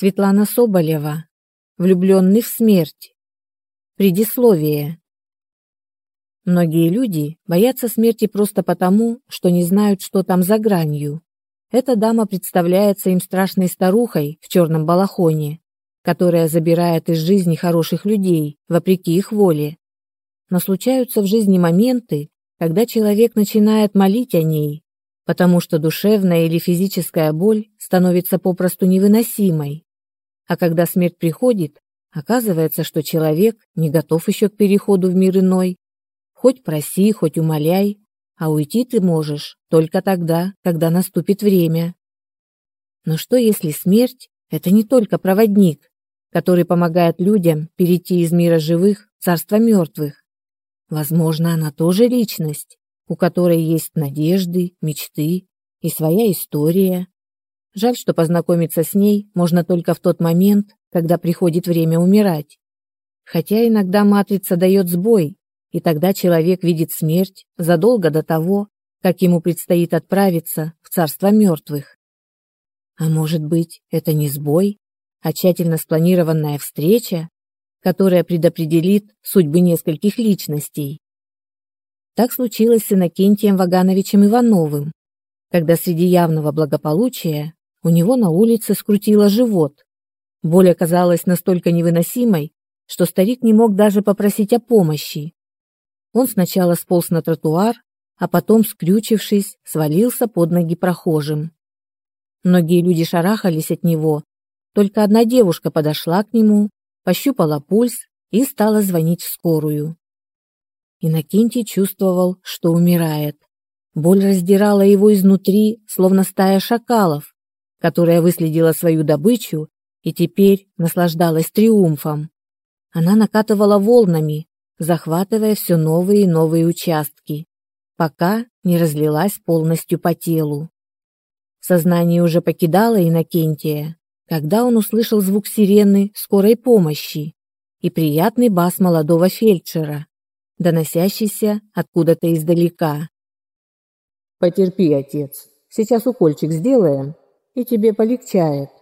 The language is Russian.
Светлана Соболева. Влюбленный в смерть. Предисловие. Многие люди боятся смерти просто потому, что не знают, что там за гранью. Эта дама представляется им страшной старухой в черном балахоне, которая забирает из жизни хороших людей, вопреки их воле. Но случаются в жизни моменты, когда человек начинает молить о ней, потому что душевная или физическая боль становится попросту невыносимой. А когда смерть приходит, оказывается, что человек не готов еще к переходу в мир иной. Хоть проси, хоть умоляй, а уйти ты можешь только тогда, когда наступит время. Но что если смерть – это не только проводник, который помогает людям перейти из мира живых в царство мертвых? Возможно, она тоже личность, у которой есть надежды, мечты и своя история. Жаль, что познакомиться с ней можно только в тот момент, когда приходит время умирать. Хотя иногда матрица дает сбой, и тогда человек видит смерть задолго до того, как ему предстоит отправиться в царство мертвых. А может быть, это не сбой, а тщательно спланированная встреча, которая предопределит судьбы нескольких личностей. Так случилось с Иннокентием Вагановичем Ивановым, когда среди явного благополучия у него на улице скрутило живот. Боль оказалась настолько невыносимой, что старик не мог даже попросить о помощи. Он сначала сполз на тротуар, а потом, скрючившись, свалился под ноги прохожим. Многие люди шарахались от него, только одна девушка подошла к нему, пощупала пульс и стала звонить в скорую. Иннокентий чувствовал, что умирает. Боль раздирала его изнутри, словно стая шакалов, которая выследила свою добычу и теперь наслаждалась триумфом. Она накатывала волнами, захватывая все новые и новые участки, пока не разлилась полностью по телу. Сознание уже покидало Иннокентия, когда он услышал звук сирены скорой помощи и приятный бас молодого фельдшера, доносящийся откуда-то издалека. «Потерпи, отец, сейчас укольчик сделаем, и тебе полегчает».